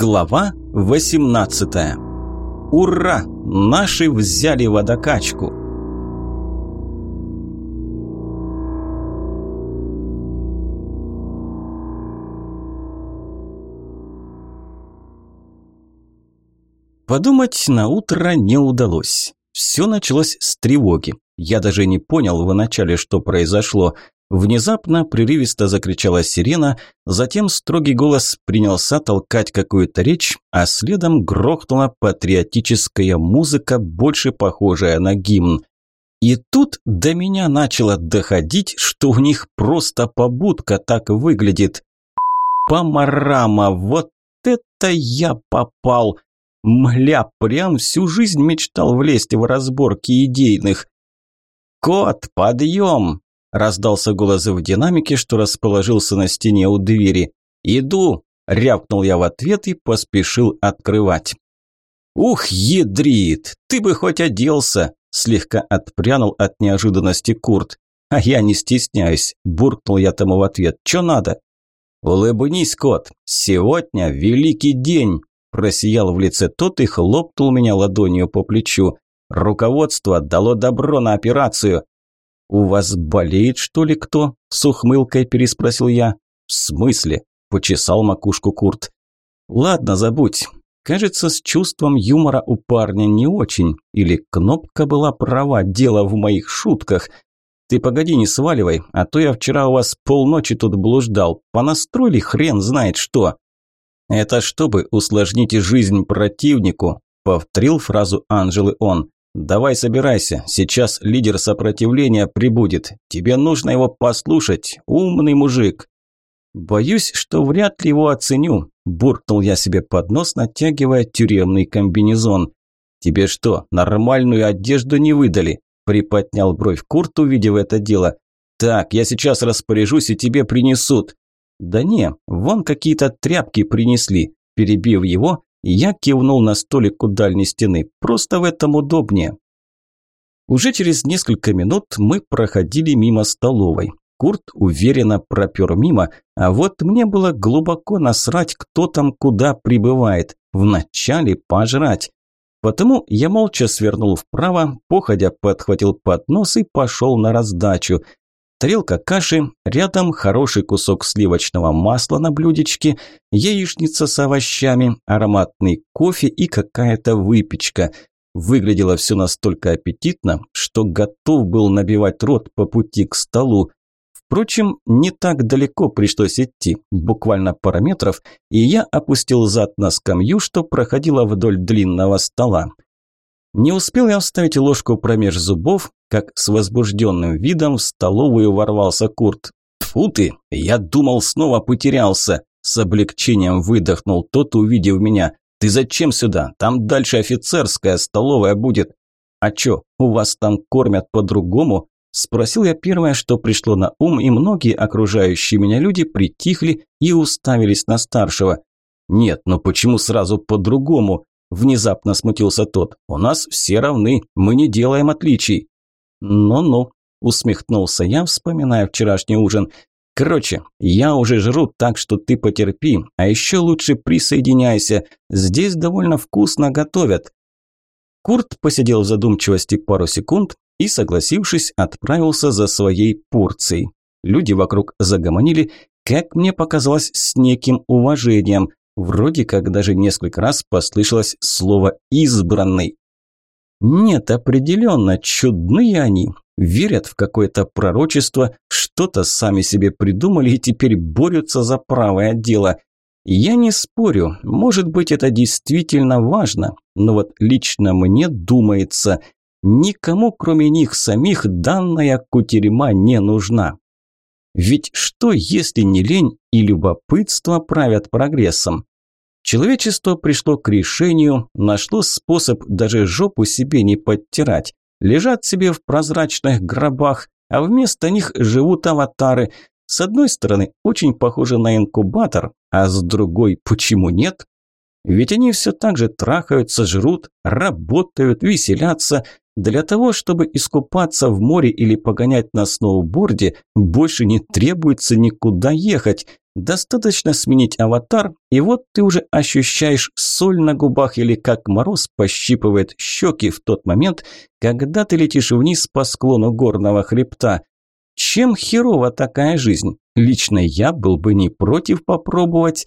Глава 18. Ура! Наши взяли водокачку. Подумать на утро не удалось. Все началось с тревоги. Я даже не понял вначале, что произошло. Внезапно прерывисто закричала сирена, затем строгий голос принялся толкать какую-то речь, а следом грохнула патриотическая музыка, больше похожая на гимн. И тут до меня начало доходить, что у них просто побудка так выглядит. Памарама, вот это я попал! Мля, прям всю жизнь мечтал влезть в разборки идейных. «Кот, подъем!» Раздался голос в динамике, что расположился на стене у двери. «Иду!» – рявкнул я в ответ и поспешил открывать. «Ух, ядрит! Ты бы хоть оделся!» – слегка отпрянул от неожиданности Курт. «А я не стесняюсь», – буркнул я тому в ответ. «Чё надо?» «Улыбнись, кот! Сегодня великий день!» – просиял в лице тот и хлопнул меня ладонью по плечу. «Руководство дало добро на операцию. «У вас болеет, что ли, кто?» – с ухмылкой переспросил я. «В смысле?» – почесал макушку Курт. «Ладно, забудь. Кажется, с чувством юмора у парня не очень. Или кнопка была права, дело в моих шутках. Ты погоди, не сваливай, а то я вчера у вас полночи тут блуждал. Понастроили хрен знает что». «Это чтобы усложнить жизнь противнику», – повторил фразу Анжелы он. «Давай собирайся, сейчас лидер сопротивления прибудет. Тебе нужно его послушать, умный мужик». «Боюсь, что вряд ли его оценю», – буркнул я себе под нос, натягивая тюремный комбинезон. «Тебе что, нормальную одежду не выдали?» – приподнял бровь Курт, увидев это дело. «Так, я сейчас распоряжусь и тебе принесут». «Да не, вон какие-то тряпки принесли». Перебив его, я кивнул на столик у дальней стены. Просто в этом удобнее. Уже через несколько минут мы проходили мимо столовой. Курт уверенно пропер мимо, а вот мне было глубоко насрать, кто там куда прибывает. Вначале пожрать. Потому я молча свернул вправо, походя подхватил поднос и пошел на раздачу – Тарелка каши, рядом хороший кусок сливочного масла на блюдечке, яичница с овощами, ароматный кофе и какая-то выпечка. Выглядело все настолько аппетитно, что готов был набивать рот по пути к столу. Впрочем, не так далеко пришлось идти, буквально пара метров, и я опустил зад на скамью, что проходила вдоль длинного стола. Не успел я вставить ложку промеж зубов, как с возбужденным видом в столовую ворвался Курт. «Тьфу ты! Я думал, снова потерялся!» С облегчением выдохнул тот, увидев меня. «Ты зачем сюда? Там дальше офицерская столовая будет». «А чё, у вас там кормят по-другому?» Спросил я первое, что пришло на ум, и многие окружающие меня люди притихли и уставились на старшего. «Нет, но почему сразу по-другому?» Внезапно смутился тот. «У нас все равны, мы не делаем отличий». «Ну-ну», – усмехнулся я, вспоминая вчерашний ужин. «Короче, я уже жру, так что ты потерпи, а еще лучше присоединяйся. Здесь довольно вкусно готовят». Курт посидел в задумчивости пару секунд и, согласившись, отправился за своей порцией. Люди вокруг загомонили, как мне показалось, с неким уважением. Вроде как даже несколько раз послышалось слово «избранный». Нет, определенно, чудные они. Верят в какое-то пророчество, что-то сами себе придумали и теперь борются за правое дело. Я не спорю, может быть это действительно важно, но вот лично мне думается, никому кроме них самих данная кутерьма не нужна. Ведь что, если не лень и любопытство правят прогрессом? Человечество пришло к решению, нашло способ даже жопу себе не подтирать. Лежат себе в прозрачных гробах, а вместо них живут аватары. С одной стороны, очень похоже на инкубатор, а с другой, почему нет? Ведь они все так же трахаются, жрут, работают, веселятся. Для того, чтобы искупаться в море или погонять на сноуборде, больше не требуется никуда ехать. Достаточно сменить аватар, и вот ты уже ощущаешь соль на губах или как мороз пощипывает щеки в тот момент, когда ты летишь вниз по склону горного хребта. Чем херова такая жизнь? Лично я был бы не против попробовать.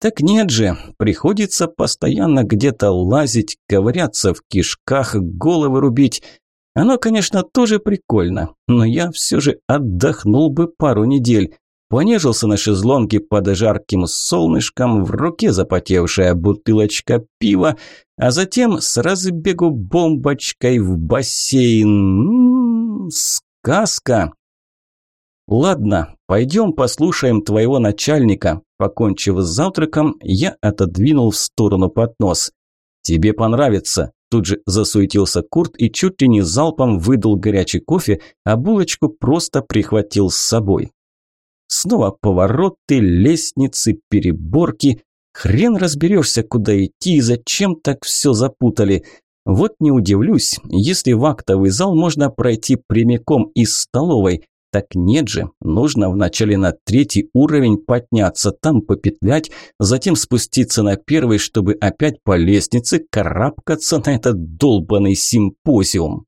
Так нет же, приходится постоянно где-то лазить, ковыряться в кишках, головы рубить. Оно, конечно, тоже прикольно, но я все же отдохнул бы пару недель. Понежился на шезлонге под жарким солнышком, в руке запотевшая бутылочка пива, а затем с разбегу бомбочкой в бассейн. М -м -м, сказка! «Ладно, пойдем послушаем твоего начальника». Покончив с завтраком, я отодвинул в сторону поднос. «Тебе понравится». Тут же засуетился Курт и чуть ли не залпом выдал горячий кофе, а булочку просто прихватил с собой. Снова повороты, лестницы, переборки. Хрен разберешься, куда идти и зачем так все запутали. Вот не удивлюсь, если в актовый зал можно пройти прямиком из столовой. Так нет же, нужно вначале на третий уровень подняться, там попетлять, затем спуститься на первый, чтобы опять по лестнице карабкаться на этот долбанный симпозиум.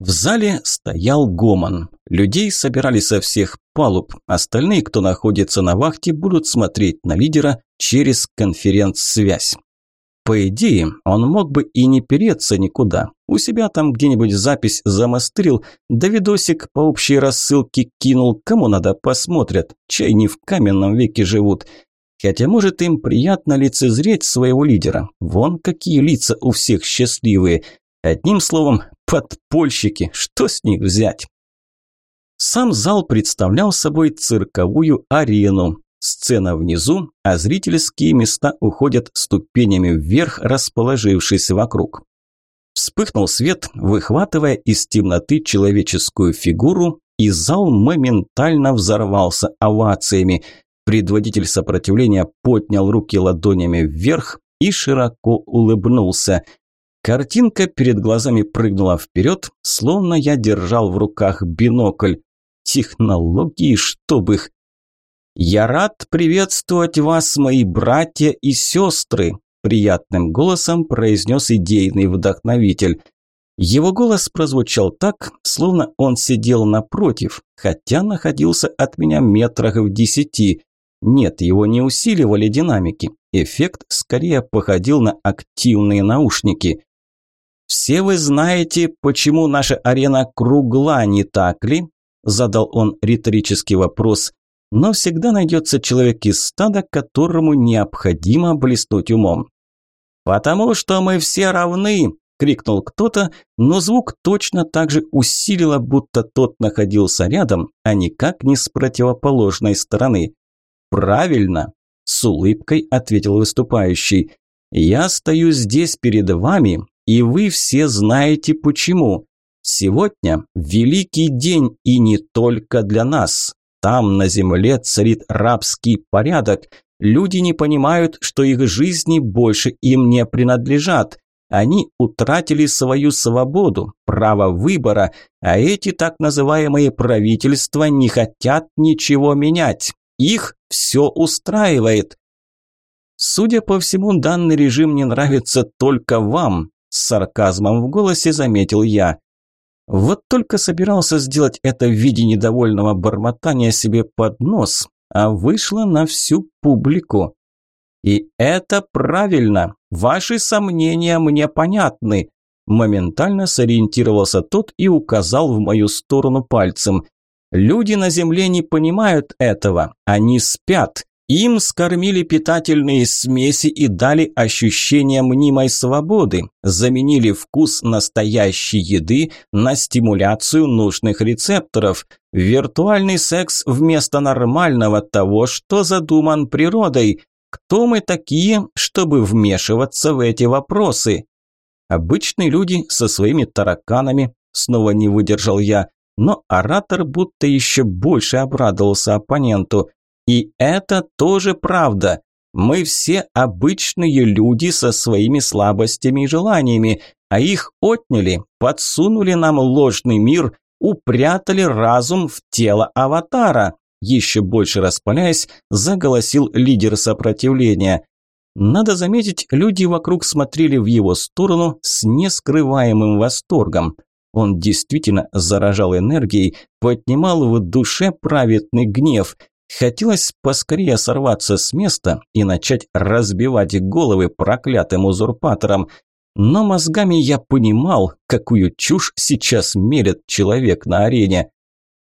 В зале стоял гомон. Людей собирали со всех палуб. Остальные, кто находится на вахте, будут смотреть на лидера через конференц-связь. По идее, он мог бы и не переться никуда. У себя там где-нибудь запись замострил, да видосик по общей рассылке кинул. Кому надо, посмотрят. Чай не в каменном веке живут. Хотя, может, им приятно лицезреть своего лидера. Вон какие лица у всех счастливые. Одним словом, подпольщики, что с них взять? Сам зал представлял собой цирковую арену. Сцена внизу, а зрительские места уходят ступенями вверх, расположившись вокруг. Вспыхнул свет, выхватывая из темноты человеческую фигуру, и зал моментально взорвался овациями. Предводитель сопротивления поднял руки ладонями вверх и широко улыбнулся – Картинка перед глазами прыгнула вперед, словно я держал в руках бинокль. Технологии, чтоб их. «Я рад приветствовать вас, мои братья и сестры», приятным голосом произнес идейный вдохновитель. Его голос прозвучал так, словно он сидел напротив, хотя находился от меня метрах в десяти. Нет, его не усиливали динамики. Эффект скорее походил на активные наушники. «Все вы знаете, почему наша арена кругла, не так ли?» Задал он риторический вопрос. Но всегда найдется человек из стада, которому необходимо блеснуть умом. «Потому что мы все равны!» – крикнул кто-то, но звук точно так же усилило, будто тот находился рядом, а никак не с противоположной стороны. «Правильно!» – с улыбкой ответил выступающий. «Я стою здесь перед вами, и вы все знаете почему. Сегодня великий день и не только для нас. Там на земле царит рабский порядок. Люди не понимают, что их жизни больше им не принадлежат. Они утратили свою свободу, право выбора, а эти так называемые правительства не хотят ничего менять. Их все устраивает. Судя по всему, данный режим не нравится только вам, с сарказмом в голосе заметил я. Вот только собирался сделать это в виде недовольного бормотания себе под нос, а вышло на всю публику. И это правильно. Ваши сомнения мне понятны. Моментально сориентировался тот и указал в мою сторону пальцем. Люди на земле не понимают этого. Они спят. Им скормили питательные смеси и дали ощущение мнимой свободы, заменили вкус настоящей еды на стимуляцию нужных рецепторов, виртуальный секс вместо нормального того, что задуман природой. Кто мы такие, чтобы вмешиваться в эти вопросы? Обычные люди со своими тараканами, снова не выдержал я, но оратор будто еще больше обрадовался оппоненту – и это тоже правда. Мы все обычные люди со своими слабостями и желаниями, а их отняли, подсунули нам ложный мир, упрятали разум в тело аватара. Еще больше распаляясь, заголосил лидер сопротивления. Надо заметить, люди вокруг смотрели в его сторону с нескрываемым восторгом. Он действительно заражал энергией, поднимал в душе праведный гнев. Хотелось поскорее сорваться с места и начать разбивать головы проклятым узурпаторам. Но мозгами я понимал, какую чушь сейчас мелет человек на арене.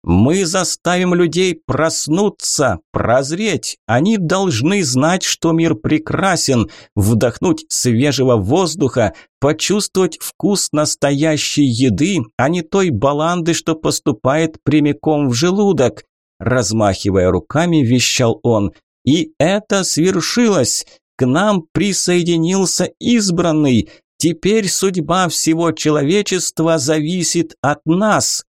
Мы заставим людей проснуться, прозреть. Они должны знать, что мир прекрасен, вдохнуть свежего воздуха, почувствовать вкус настоящей еды, а не той баланды, что поступает прямиком в желудок. Размахивая руками, вещал он. И это свершилось. К нам присоединился избранный. Теперь судьба всего человечества зависит от нас.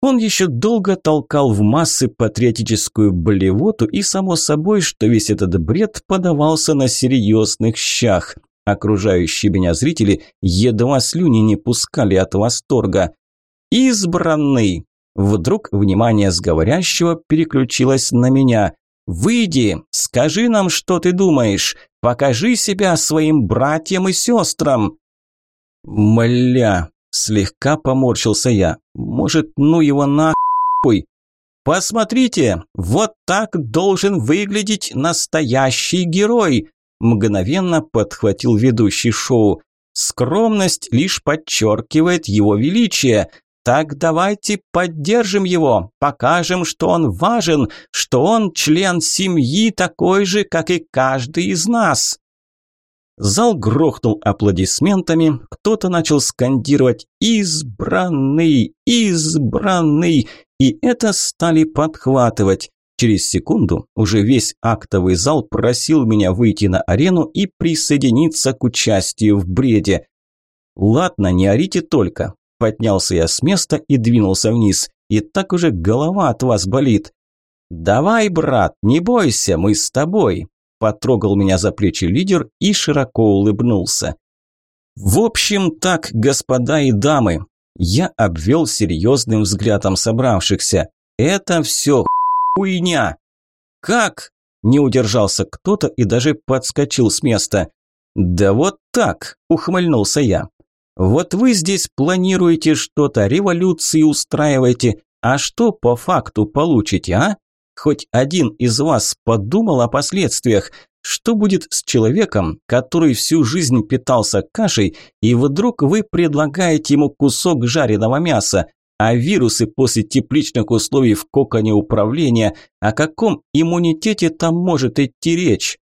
Он еще долго толкал в массы патриотическую блевоту, и само собой, что весь этот бред подавался на серьезных щах. Окружающие меня зрители едва слюни не пускали от восторга. «Избранный!» Вдруг внимание с говорящего переключилось на меня. «Выйди, скажи нам, что ты думаешь, покажи себя своим братьям и сестрам!» «Мля!» Слегка поморщился я. Может, ну его нахуй? Посмотрите, вот так должен выглядеть настоящий герой. Мгновенно подхватил ведущий шоу. Скромность лишь подчеркивает его величие. Так давайте поддержим его, покажем, что он важен, что он член семьи такой же, как и каждый из нас. Зал грохнул аплодисментами, кто-то начал скандировать «Избранный! Избранный!» и это стали подхватывать. Через секунду уже весь актовый зал просил меня выйти на арену и присоединиться к участию в бреде. «Ладно, не орите только». Поднялся я с места и двинулся вниз. И так уже голова от вас болит. «Давай, брат, не бойся, мы с тобой», потрогал меня за плечи лидер и широко улыбнулся. В общем, так, господа и дамы, я обвел серьезным взглядом собравшихся. Это все хуйня. Как? Не удержался кто-то и даже подскочил с места. Да вот так, ухмыльнулся я. Вот вы здесь планируете что-то, революции устраиваете, а что по факту получите, а? Хоть один из вас подумал о последствиях. Что будет с человеком, который всю жизнь питался кашей, и вдруг вы предлагаете ему кусок жареного мяса, а вирусы после тепличных условий в коконе управления, о каком иммунитете там может идти речь?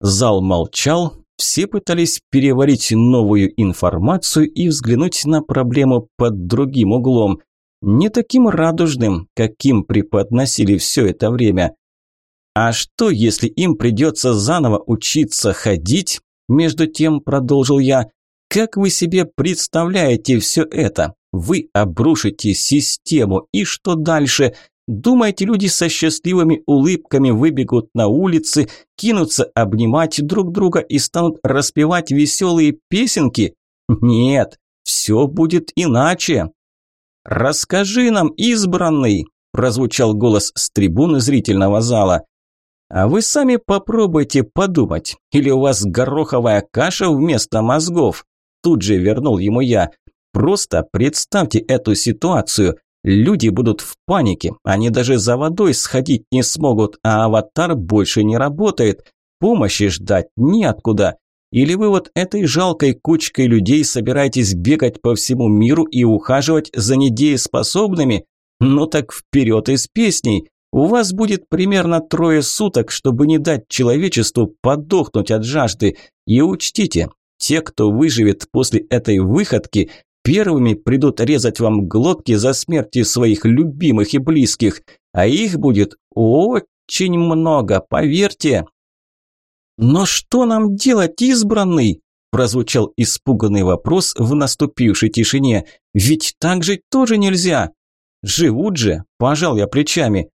Зал молчал, все пытались переварить новую информацию и взглянуть на проблему под другим углом – не таким радужным, каким преподносили все это время. А что, если им придется заново учиться ходить? Между тем, продолжил я, как вы себе представляете все это? Вы обрушите систему, и что дальше? Думаете, люди со счастливыми улыбками выбегут на улицы, кинутся обнимать друг друга и станут распевать веселые песенки? Нет, все будет иначе. «Расскажи нам, избранный!» – прозвучал голос с трибуны зрительного зала. «А вы сами попробуйте подумать, или у вас гороховая каша вместо мозгов?» Тут же вернул ему я. «Просто представьте эту ситуацию. Люди будут в панике, они даже за водой сходить не смогут, а аватар больше не работает. Помощи ждать неоткуда. Или вы вот этой жалкой кучкой людей собираетесь бегать по всему миру и ухаживать за недееспособными? Ну так вперед из песней. У вас будет примерно трое суток, чтобы не дать человечеству подохнуть от жажды. И учтите, те, кто выживет после этой выходки, первыми придут резать вам глотки за смерти своих любимых и близких. А их будет очень много, поверьте. «Но что нам делать, избранный?» – прозвучал испуганный вопрос в наступившей тишине. «Ведь так жить тоже нельзя!» «Живут же!» – пожал я плечами.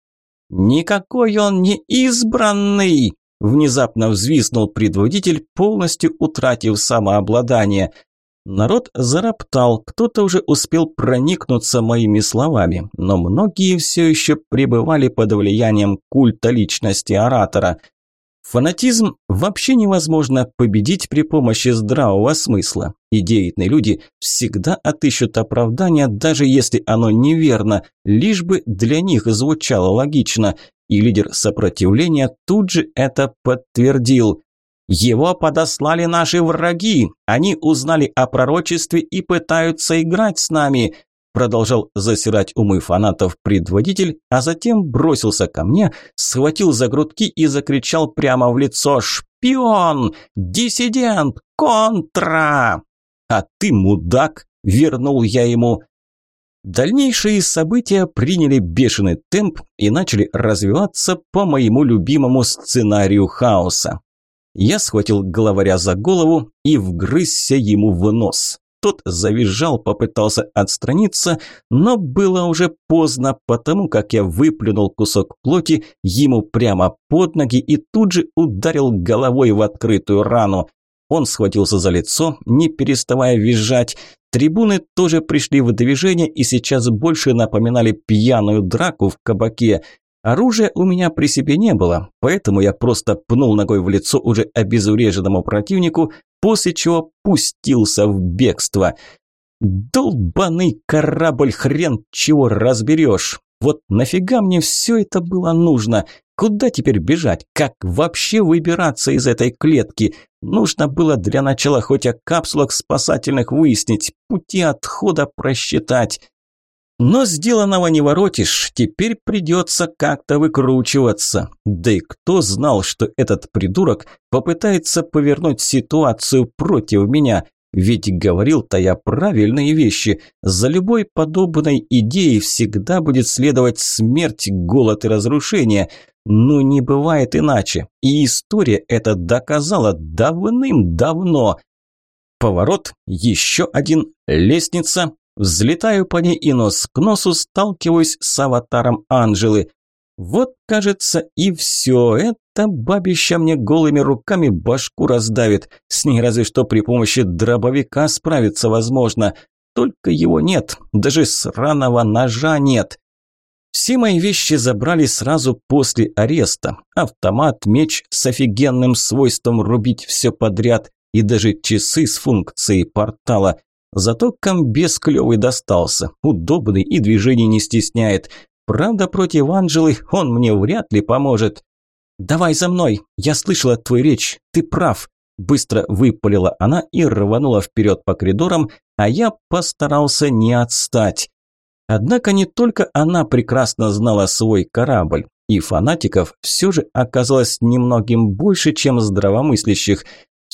«Никакой он не избранный!» – внезапно взвиснул предводитель, полностью утратив самообладание. Народ зароптал, кто-то уже успел проникнуться моими словами, но многие все еще пребывали под влиянием культа личности оратора. Фанатизм вообще невозможно победить при помощи здравого смысла. И деятельные люди всегда отыщут оправдание, даже если оно неверно, лишь бы для них звучало логично. И лидер сопротивления тут же это подтвердил. Его подослали наши враги. Они узнали о пророчестве и пытаются играть с нами. Продолжал засирать умы фанатов предводитель, а затем бросился ко мне, схватил за грудки и закричал прямо в лицо «Шпион! Диссидент! Контра!» «А ты мудак!» – вернул я ему. Дальнейшие события приняли бешеный темп и начали развиваться по моему любимому сценарию хаоса. Я схватил главаря за голову и вгрызся ему в нос. Тот завизжал, попытался отстраниться, но было уже поздно, потому как я выплюнул кусок плоти ему прямо под ноги и тут же ударил головой в открытую рану. Он схватился за лицо, не переставая визжать. Трибуны тоже пришли в движение и сейчас больше напоминали пьяную драку в кабаке. Оружия у меня при себе не было, поэтому я просто пнул ногой в лицо уже обезвреженному противнику, после чего пустился в бегство. Долбаный корабль, хрен чего разберешь. Вот нафига мне все это было нужно? Куда теперь бежать? Как вообще выбираться из этой клетки? Нужно было для начала хоть о капсулах спасательных выяснить, пути отхода просчитать. Но сделанного не воротишь, теперь придется как-то выкручиваться. Да и кто знал, что этот придурок попытается повернуть ситуацию против меня? Ведь говорил-то я правильные вещи. За любой подобной идеей всегда будет следовать смерть, голод и разрушение. Но не бывает иначе. И история это доказала давным-давно. Поворот, еще один, лестница, Взлетаю по ней и нос к носу сталкиваюсь с аватаром Анжелы. Вот, кажется, и все. Это бабища мне голыми руками башку раздавит. С ней разве что при помощи дробовика справиться возможно. Только его нет, даже сраного ножа нет. Все мои вещи забрали сразу после ареста. Автомат, меч с офигенным свойством рубить все подряд и даже часы с функцией портала. Зато комбез клевый достался, удобный и движений не стесняет. Правда, против Анжелы он мне вряд ли поможет. «Давай за мной, я слышала твою речь, ты прав», Быстро выпалила она и рванула вперед по коридорам, а я постарался не отстать. Однако не только она прекрасно знала свой корабль, и фанатиков все же оказалось немногим больше, чем здравомыслящих.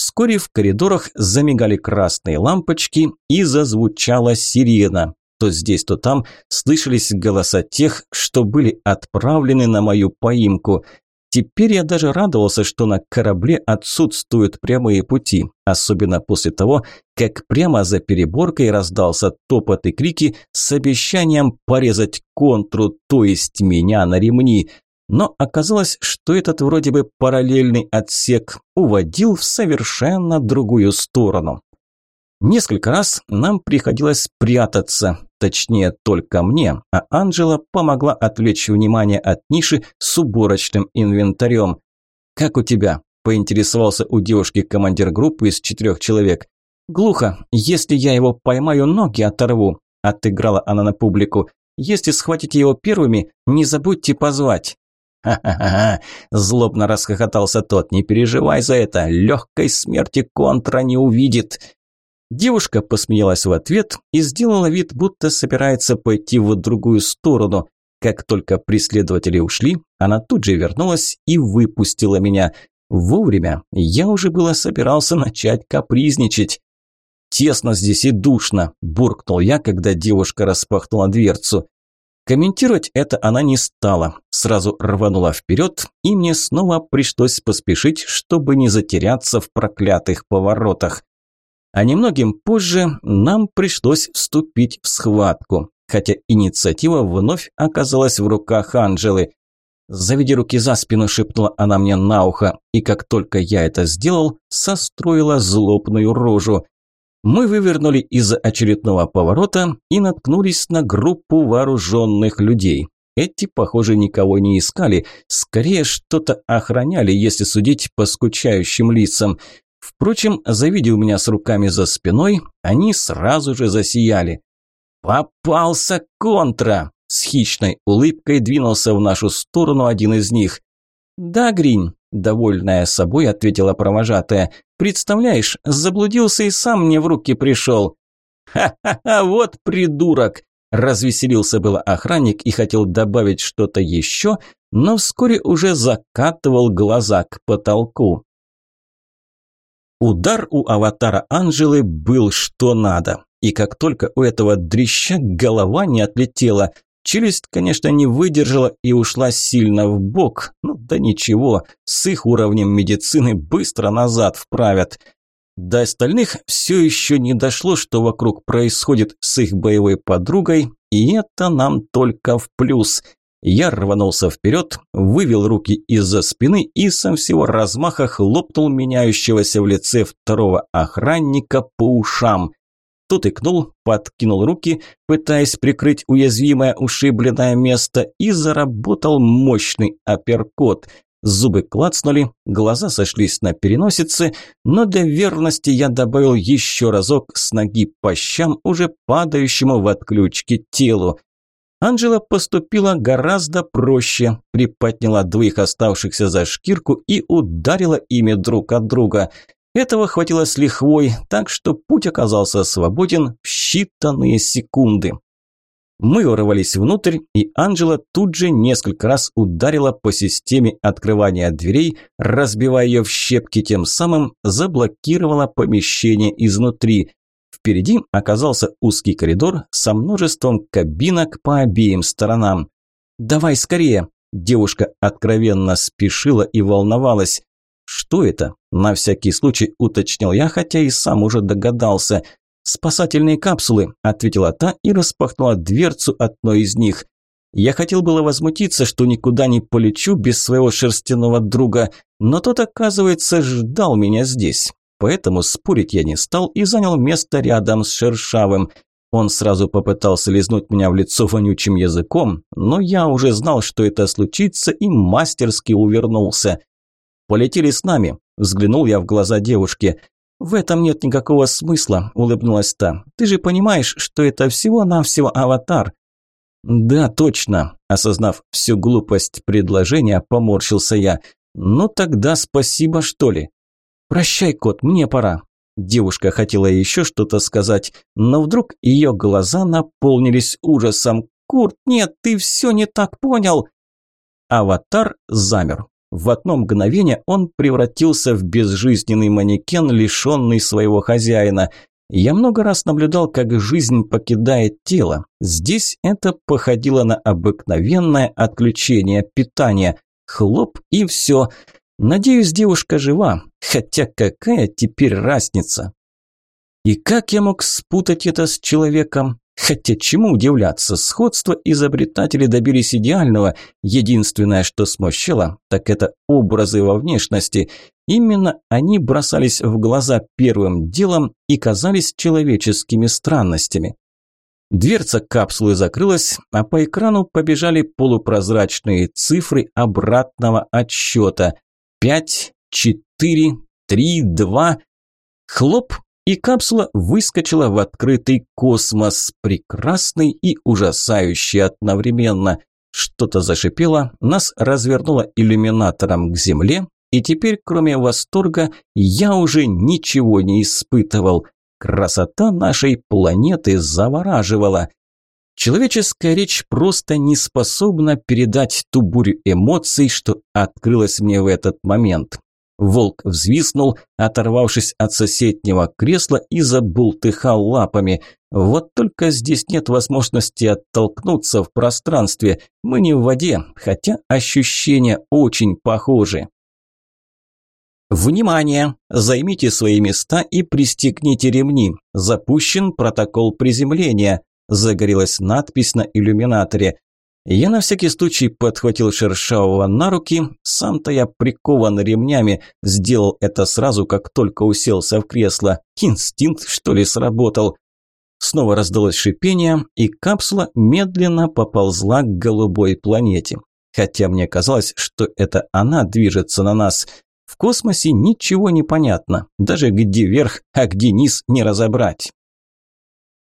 Вскоре в коридорах замигали красные лампочки и зазвучала сирена. То здесь, то там слышались голоса тех, что были отправлены на мою поимку. Теперь я даже радовался, что на корабле отсутствуют прямые пути, особенно после того, как прямо за переборкой раздался топот и крики с обещанием порезать контру, то есть меня на ремни но оказалось, что этот вроде бы параллельный отсек уводил в совершенно другую сторону. Несколько раз нам приходилось прятаться, точнее только мне, а Анжела помогла отвлечь внимание от ниши с уборочным инвентарем. «Как у тебя?» – поинтересовался у девушки командир группы из четырех человек. «Глухо. Если я его поймаю, ноги оторву», – отыграла она на публику. «Если схватите его первыми, не забудьте позвать». «Ха-ха-ха!» – злобно расхохотался тот. «Не переживай за это, легкой смерти контра не увидит!» Девушка посмеялась в ответ и сделала вид, будто собирается пойти в другую сторону. Как только преследователи ушли, она тут же вернулась и выпустила меня. Вовремя я уже было собирался начать капризничать. «Тесно здесь и душно», – буркнул я, когда девушка распахнула дверцу. Комментировать это она не стала, сразу рванула вперед, и мне снова пришлось поспешить, чтобы не затеряться в проклятых поворотах. А немногим позже нам пришлось вступить в схватку, хотя инициатива вновь оказалась в руках Анжелы. «Заведи руки за спину», – шепнула она мне на ухо, и как только я это сделал, состроила злобную рожу. Мы вывернули из очередного поворота и наткнулись на группу вооруженных людей. Эти, похоже, никого не искали, скорее что-то охраняли, если судить по скучающим лицам. Впрочем, завидев меня с руками за спиной, они сразу же засияли. «Попался контра!» С хищной улыбкой двинулся в нашу сторону один из них. «Да, Гринь», – довольная собой ответила провожатая. «Представляешь, заблудился и сам мне в руки пришел». «Ха-ха-ха, вот придурок!» Развеселился было охранник и хотел добавить что-то еще, но вскоре уже закатывал глаза к потолку. Удар у аватара Анжелы был что надо. И как только у этого дрища голова не отлетела, челюсть, конечно, не выдержала и ушла сильно в бок. Ну да ничего, с их уровнем медицины быстро назад вправят. До остальных все еще не дошло, что вокруг происходит с их боевой подругой, и это нам только в плюс. Я рванулся вперед, вывел руки из-за спины и со всего размаха хлопнул меняющегося в лице второго охранника по ушам. Тот икнул, подкинул руки, пытаясь прикрыть уязвимое ушибленное место, и заработал мощный апперкот. Зубы клацнули, глаза сошлись на переносице, но для верности я добавил еще разок с ноги по щам, уже падающему в отключке телу. Анжела поступила гораздо проще, приподняла двоих оставшихся за шкирку и ударила ими друг от друга – этого хватило с лихвой, так что путь оказался свободен в считанные секунды. Мы ворвались внутрь, и Анжела тут же несколько раз ударила по системе открывания дверей, разбивая ее в щепки, тем самым заблокировала помещение изнутри. Впереди оказался узкий коридор со множеством кабинок по обеим сторонам. «Давай скорее!» Девушка откровенно спешила и волновалась. «Что это?» – на всякий случай уточнил я, хотя и сам уже догадался. «Спасательные капсулы», – ответила та и распахнула дверцу одной из них. Я хотел было возмутиться, что никуда не полечу без своего шерстяного друга, но тот, оказывается, ждал меня здесь. Поэтому спорить я не стал и занял место рядом с Шершавым. Он сразу попытался лизнуть меня в лицо вонючим языком, но я уже знал, что это случится, и мастерски увернулся. «Полетели с нами», – взглянул я в глаза девушки. «В этом нет никакого смысла», – улыбнулась та. «Ты же понимаешь, что это всего-навсего аватар». «Да, точно», – осознав всю глупость предложения, поморщился я. «Ну тогда спасибо, что ли». «Прощай, кот, мне пора». Девушка хотела еще что-то сказать, но вдруг ее глаза наполнились ужасом. «Курт, нет, ты все не так понял!» Аватар замер. В одно мгновение он превратился в безжизненный манекен, лишенный своего хозяина. Я много раз наблюдал, как жизнь покидает тело. Здесь это походило на обыкновенное отключение питания. Хлоп и все. Надеюсь, девушка жива. Хотя какая теперь разница? И как я мог спутать это с человеком? Хотя чему удивляться, сходство изобретатели добились идеального. Единственное, что смущало, так это образы во внешности. Именно они бросались в глаза первым делом и казались человеческими странностями. Дверца капсулы закрылась, а по экрану побежали полупрозрачные цифры обратного отсчета. Пять, четыре, три, два. Хлоп, и капсула выскочила в открытый космос, прекрасный и ужасающий одновременно. Что-то зашипело, нас развернуло иллюминатором к Земле, и теперь, кроме восторга, я уже ничего не испытывал. Красота нашей планеты завораживала. Человеческая речь просто не способна передать ту бурю эмоций, что открылась мне в этот момент. Волк взвиснул, оторвавшись от соседнего кресла и забултыхал лапами. Вот только здесь нет возможности оттолкнуться в пространстве. Мы не в воде, хотя ощущения очень похожи. Внимание! Займите свои места и пристегните ремни. Запущен протокол приземления. Загорелась надпись на иллюминаторе. Я на всякий случай подхватил Шершавого на руки, сам-то я прикован ремнями, сделал это сразу, как только уселся в кресло. Инстинкт, что ли, сработал. Снова раздалось шипение, и капсула медленно поползла к голубой планете. Хотя мне казалось, что это она движется на нас. В космосе ничего не понятно, даже где верх, а где низ не разобрать.